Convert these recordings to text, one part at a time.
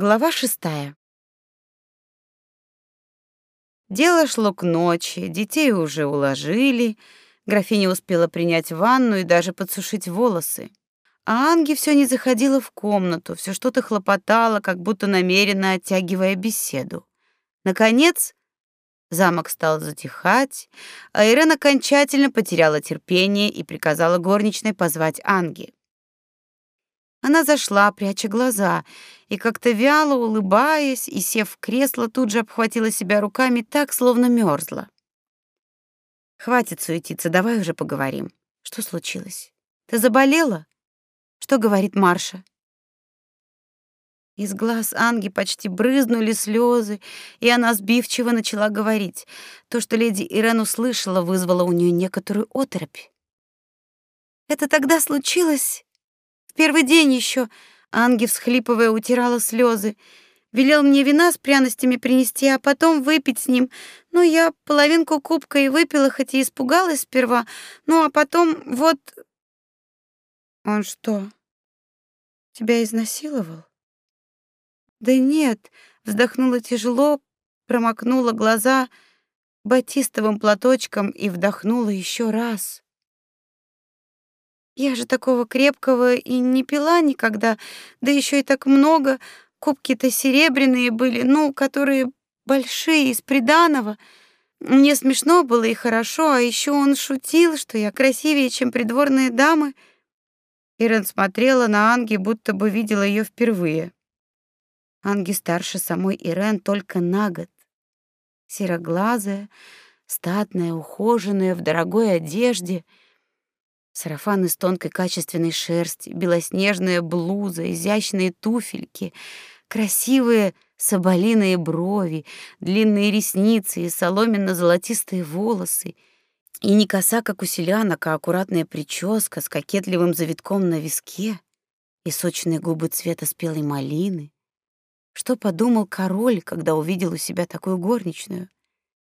Глава шестая. Дело шло к ночи, детей уже уложили, графиня успела принять ванну и даже подсушить волосы. А Анги все не заходила в комнату, все что-то хлопотала, как будто намеренно оттягивая беседу. Наконец, замок стал затихать, а Ирена окончательно потеряла терпение и приказала горничной позвать Анги. Она зашла, пряча глаза, и как-то вяло улыбаясь и сев в кресло, тут же обхватила себя руками так, словно мерзла. Хватит суетиться, давай уже поговорим. Что случилось? Ты заболела? Что говорит Марша? Из глаз Анги почти брызнули слезы, и она сбивчиво начала говорить. То, что леди Ирен услышала, вызвало у нее некоторую оторопь. Это тогда случилось первый день еще Анги, всхлипывая, утирала слезы. Велел мне вина с пряностями принести, а потом выпить с ним. Ну, я половинку кубка и выпила, хоть и испугалась сперва. Ну, а потом вот... Он что, тебя изнасиловал? Да нет, вздохнула тяжело, промокнула глаза батистовым платочком и вдохнула еще раз. Я же такого крепкого и не пила никогда, да еще и так много. Кубки-то серебряные были, ну, которые большие, из приданого. Мне смешно было и хорошо, а еще он шутил, что я красивее, чем придворные дамы. Ирен смотрела на Анги, будто бы видела ее впервые. Анги старше самой Ирен только на год. Сероглазая, статная, ухоженная, в дорогой одежде — Сарафан из тонкой качественной шерсти, белоснежная блуза, изящные туфельки, красивые соболиные брови, длинные ресницы и соломенно-золотистые волосы. И не коса, как у селянок, а аккуратная прическа с кокетливым завитком на виске и сочные губы цвета спелой малины. Что подумал король, когда увидел у себя такую горничную?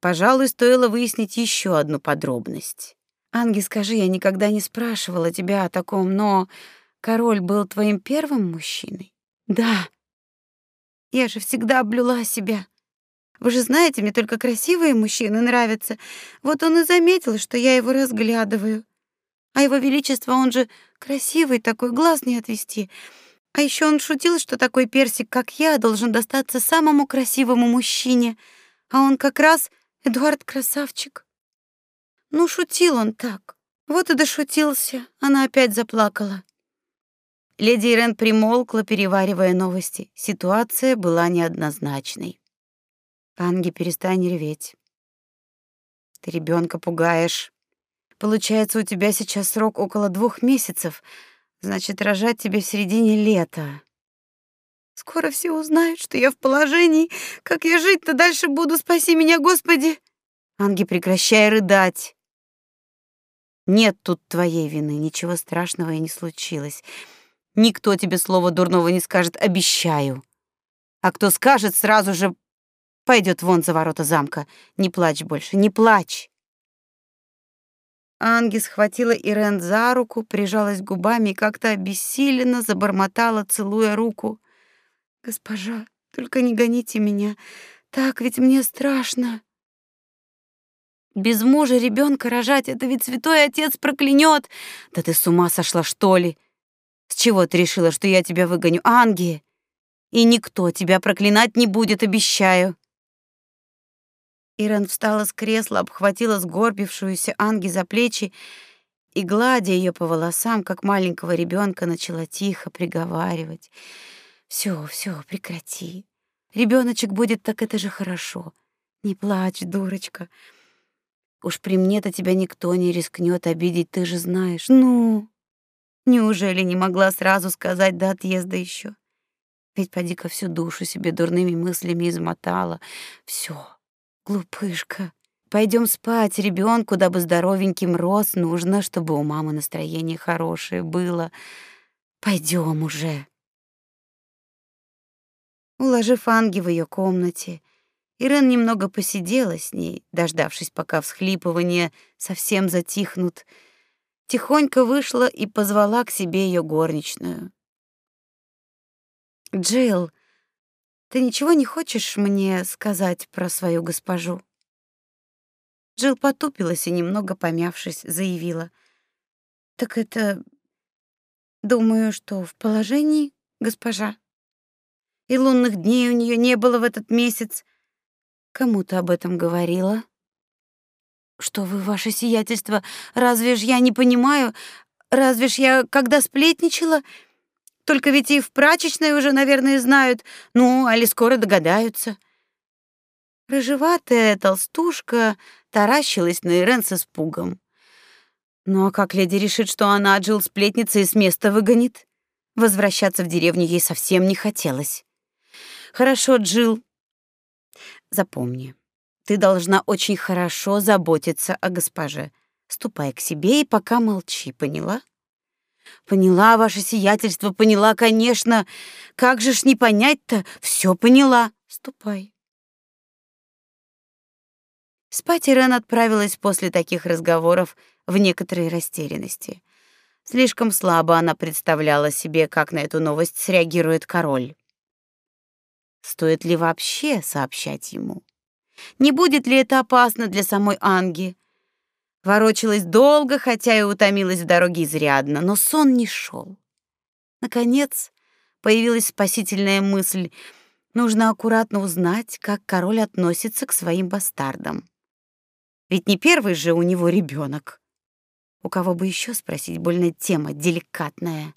Пожалуй, стоило выяснить еще одну подробность. Анги, скажи, я никогда не спрашивала тебя о таком, но король был твоим первым мужчиной? Да. Я же всегда облюла себя. Вы же знаете, мне только красивые мужчины нравятся. Вот он и заметил, что я его разглядываю. А его величество, он же красивый такой, глаз не отвести. А еще он шутил, что такой персик, как я, должен достаться самому красивому мужчине. А он как раз Эдуард красавчик. Ну, шутил он так. Вот и дошутился. Она опять заплакала. Леди Ирен примолкла, переваривая новости. Ситуация была неоднозначной. Анги, перестань реветь. Ты ребенка пугаешь. Получается, у тебя сейчас срок около двух месяцев. Значит, рожать тебе в середине лета. Скоро все узнают, что я в положении. Как я жить-то дальше буду? Спаси меня, Господи. Анги, прекращай рыдать. Нет тут твоей вины, ничего страшного и не случилось. Никто тебе слова дурного не скажет, обещаю. А кто скажет, сразу же пойдет вон за ворота замка. Не плачь больше, не плачь. Анги схватила Ирен за руку, прижалась губами и как-то обессиленно забормотала, целуя руку. «Госпожа, только не гоните меня. Так ведь мне страшно». Без мужа ребенка рожать это ведь святой отец проклянет. Да ты с ума сошла, что ли? С чего ты решила, что я тебя выгоню, Анги? И никто тебя проклинать не будет, обещаю. Ирен встала с кресла, обхватила сгорбившуюся Анги за плечи и, гладя ее по волосам, как маленького ребенка, начала тихо приговаривать. Все, все, прекрати. Ребеночек будет, так это же хорошо. Не плачь, дурочка. Уж при мне-то тебя никто не рискнет обидеть, ты же знаешь. Ну, неужели не могла сразу сказать до отъезда еще? Ведь поди-ка всю душу себе дурными мыслями измотала. Все, глупышка. Пойдем спать, ребенку, дабы здоровеньким рос, нужно, чтобы у мамы настроение хорошее было. Пойдем уже. Уложив Анги в ее комнате, Ирен немного посидела с ней, дождавшись, пока всхлипывания совсем затихнут, тихонько вышла и позвала к себе ее горничную. Джилл, Ты ничего не хочешь мне сказать про свою госпожу? Джилл потупилась и немного помявшись, заявила: "Так это думаю, что в положении, госпожа. И лунных дней у нее не было в этот месяц. Кому ты об этом говорила?" Что вы, ваше сиятельство, разве ж я не понимаю, разве ж я когда сплетничала, только ведь и в прачечной уже, наверное, знают, ну, али скоро догадаются. Рыжеватая толстушка таращилась на Ирен с испугом. Ну а как леди решит, что она Джилл сплетница и с места выгонит? Возвращаться в деревню ей совсем не хотелось. Хорошо, Джилл. Запомни, ты должна очень хорошо заботиться о госпоже. Ступай к себе и пока молчи, поняла? Поняла, ваше сиятельство, поняла, конечно. Как же ж не понять-то? Все поняла. Ступай. Спать Ирен отправилась после таких разговоров в некоторой растерянности. Слишком слабо она представляла себе, как на эту новость среагирует король. Стоит ли вообще сообщать ему? Не будет ли это опасно для самой Анги? Ворочалась долго, хотя и утомилась в дороге изрядно, но сон не шел. Наконец, появилась спасительная мысль: нужно аккуратно узнать, как король относится к своим бастардам. Ведь не первый же у него ребенок. У кого бы еще спросить, больная тема, деликатная.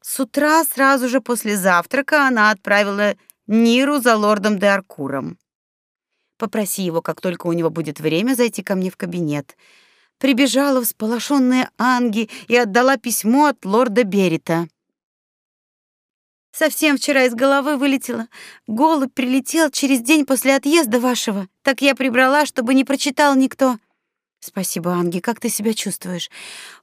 С утра сразу же после завтрака она отправила Ниру за лордом де Аркуром. Попроси его, как только у него будет время, зайти ко мне в кабинет. Прибежала всполошенная Анги и отдала письмо от лорда Берита. Совсем вчера из головы вылетело. Голубь прилетел через день после отъезда вашего. Так я прибрала, чтобы не прочитал никто. Спасибо, Анги. Как ты себя чувствуешь?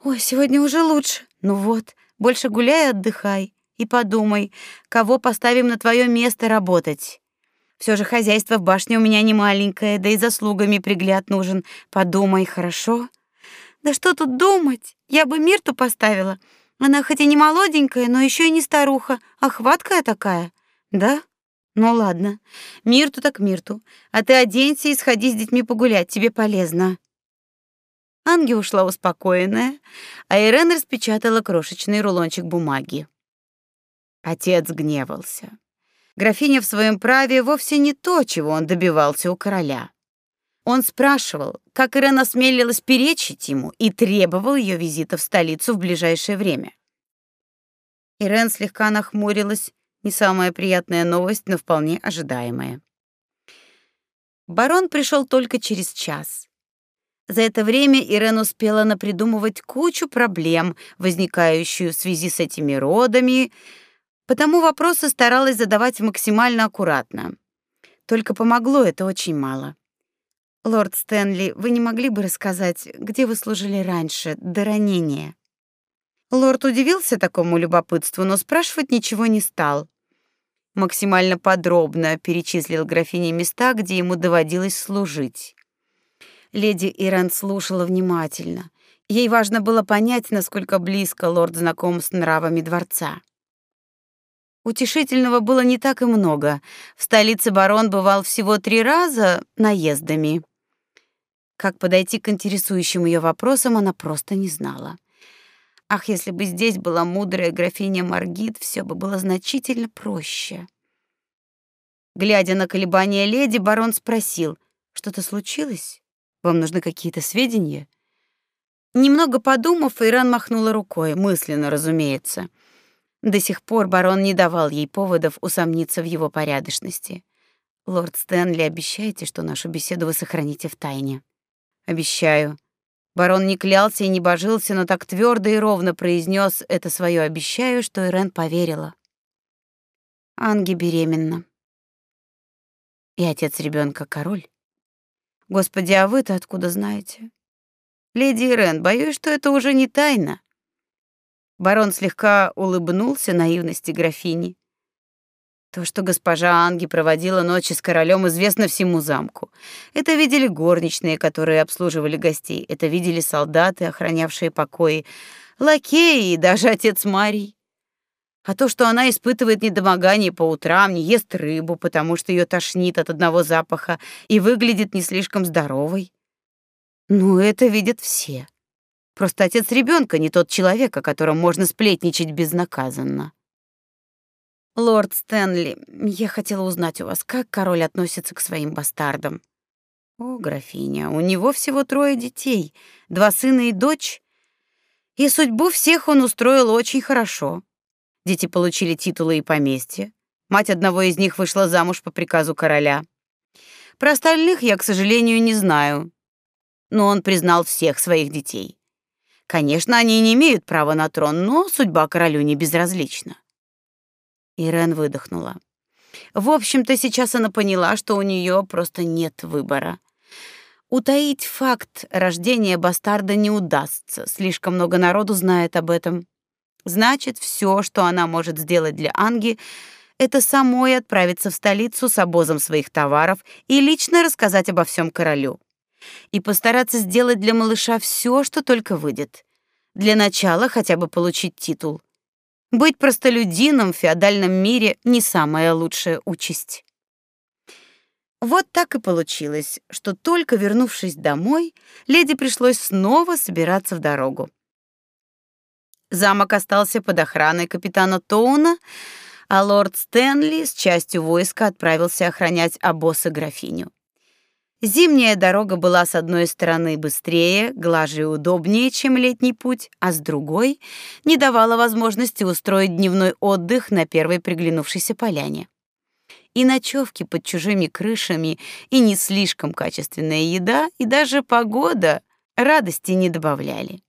Ой, сегодня уже лучше. Ну вот, больше гуляй и отдыхай. И подумай, кого поставим на твое место работать. Все же хозяйство в башне у меня не маленькое, да и заслугами пригляд нужен. Подумай, хорошо? Да что тут думать? Я бы Мирту поставила. Она хоть и не молоденькая, но еще и не старуха, а хваткая такая. Да? Ну ладно. Мирту так Мирту. А ты оденься и сходи с детьми погулять, тебе полезно. Анги ушла успокоенная, а Ирен распечатала крошечный рулончик бумаги. Отец гневался. Графиня в своем праве вовсе не то, чего он добивался у короля. Он спрашивал, как Ирена осмелилась перечить ему и требовал ее визита в столицу в ближайшее время. Ирен слегка нахмурилась, не самая приятная новость, но вполне ожидаемая. Барон пришел только через час. За это время Ирен успела напридумывать кучу проблем, возникающую в связи с этими родами, Потому вопросы старалась задавать максимально аккуратно. Только помогло это очень мало. Лорд Стэнли, вы не могли бы рассказать, где вы служили раньше, до ранения? Лорд удивился такому любопытству, но спрашивать ничего не стал. Максимально подробно перечислил графине места, где ему доводилось служить. Леди Иран слушала внимательно. Ей важно было понять, насколько близко лорд знаком с нравами дворца. Утешительного было не так и много. В столице барон бывал всего три раза наездами. Как подойти к интересующим ее вопросам, она просто не знала. Ах, если бы здесь была мудрая графиня Маргит, все бы было значительно проще. Глядя на колебания леди, барон спросил: "Что-то случилось? Вам нужны какие-то сведения?" Немного подумав, Иран махнула рукой, мысленно, разумеется. До сих пор барон не давал ей поводов усомниться в его порядочности. Лорд Стэнли, обещайте, что нашу беседу вы сохраните в тайне. Обещаю. Барон не клялся и не божился, но так твердо и ровно произнес это свое обещаю, что Ирен поверила. Анги беременна. И отец ребенка король. Господи, а вы-то откуда знаете? Леди Ирен, боюсь, что это уже не тайна. Барон слегка улыбнулся наивности графини. То, что госпожа Анги проводила ночи с королем, известно всему замку. Это видели горничные, которые обслуживали гостей, это видели солдаты, охранявшие покои, лакеи и даже отец Марий. А то, что она испытывает недомогание по утрам, не ест рыбу, потому что ее тошнит от одного запаха и выглядит не слишком здоровой. Ну, это видят все. Просто отец ребенка не тот человек, о котором можно сплетничать безнаказанно. Лорд Стэнли, я хотела узнать у вас, как король относится к своим бастардам. О, графиня, у него всего трое детей, два сына и дочь. И судьбу всех он устроил очень хорошо. Дети получили титулы и поместья. Мать одного из них вышла замуж по приказу короля. Про остальных я, к сожалению, не знаю. Но он признал всех своих детей. Конечно, они не имеют права на трон, но судьба королю не безразлична. Ирен выдохнула. В общем-то, сейчас она поняла, что у нее просто нет выбора. Утаить факт рождения бастарда не удастся, слишком много народу знает об этом. Значит, все, что она может сделать для Анги, это самой отправиться в столицу с обозом своих товаров и лично рассказать обо всем королю. И постараться сделать для малыша все, что только выйдет. Для начала хотя бы получить титул. Быть простолюдином в феодальном мире не самая лучшая участь. Вот так и получилось, что только вернувшись домой, леди пришлось снова собираться в дорогу. Замок остался под охраной капитана Тоуна, а лорд Стэнли с частью войска отправился охранять обоз и графиню. Зимняя дорога была с одной стороны быстрее, глаже и удобнее, чем летний путь, а с другой не давала возможности устроить дневной отдых на первой приглянувшейся поляне. И ночевки под чужими крышами, и не слишком качественная еда, и даже погода радости не добавляли.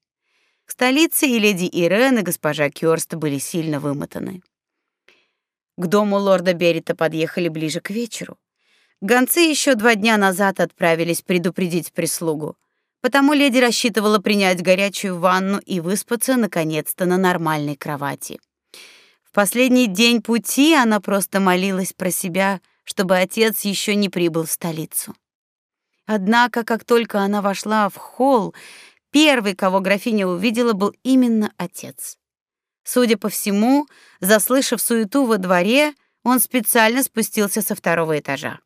К столице и леди Ирен, и госпожа Кёрст были сильно вымотаны. К дому лорда Берита подъехали ближе к вечеру. Гонцы еще два дня назад отправились предупредить прислугу, потому леди рассчитывала принять горячую ванну и выспаться наконец-то на нормальной кровати. В последний день пути она просто молилась про себя, чтобы отец еще не прибыл в столицу. Однако, как только она вошла в холл, Первый, кого графиня увидела, был именно отец. Судя по всему, заслышав суету во дворе, он специально спустился со второго этажа.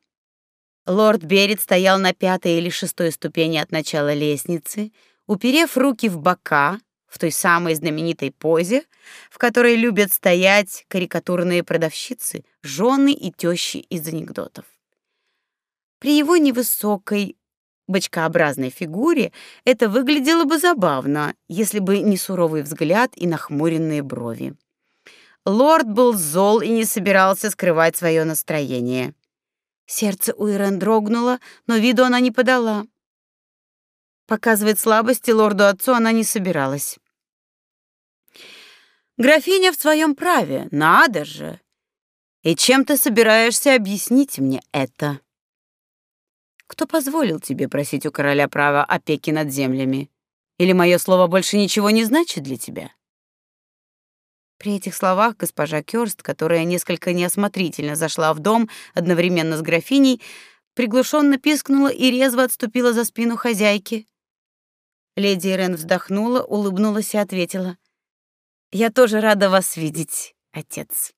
Лорд Берет стоял на пятой или шестой ступени от начала лестницы, уперев руки в бока, в той самой знаменитой позе, в которой любят стоять карикатурные продавщицы, жены и тещи из анекдотов. При его невысокой, бочкообразной фигуре это выглядело бы забавно, если бы не суровый взгляд и нахмуренные брови. Лорд был зол и не собирался скрывать свое настроение. Сердце у Ирен дрогнуло, но виду она не подала. Показывать слабости лорду-отцу она не собиралась. «Графиня в своем праве, надо же! И чем ты собираешься объяснить мне это?» Кто позволил тебе просить у короля права опеки над землями? Или мое слово больше ничего не значит для тебя? При этих словах госпожа Кёрст, которая несколько неосмотрительно зашла в дом одновременно с графиней, приглушенно пискнула и резво отступила за спину хозяйки. Леди Ирен вздохнула, улыбнулась и ответила: "Я тоже рада вас видеть, отец".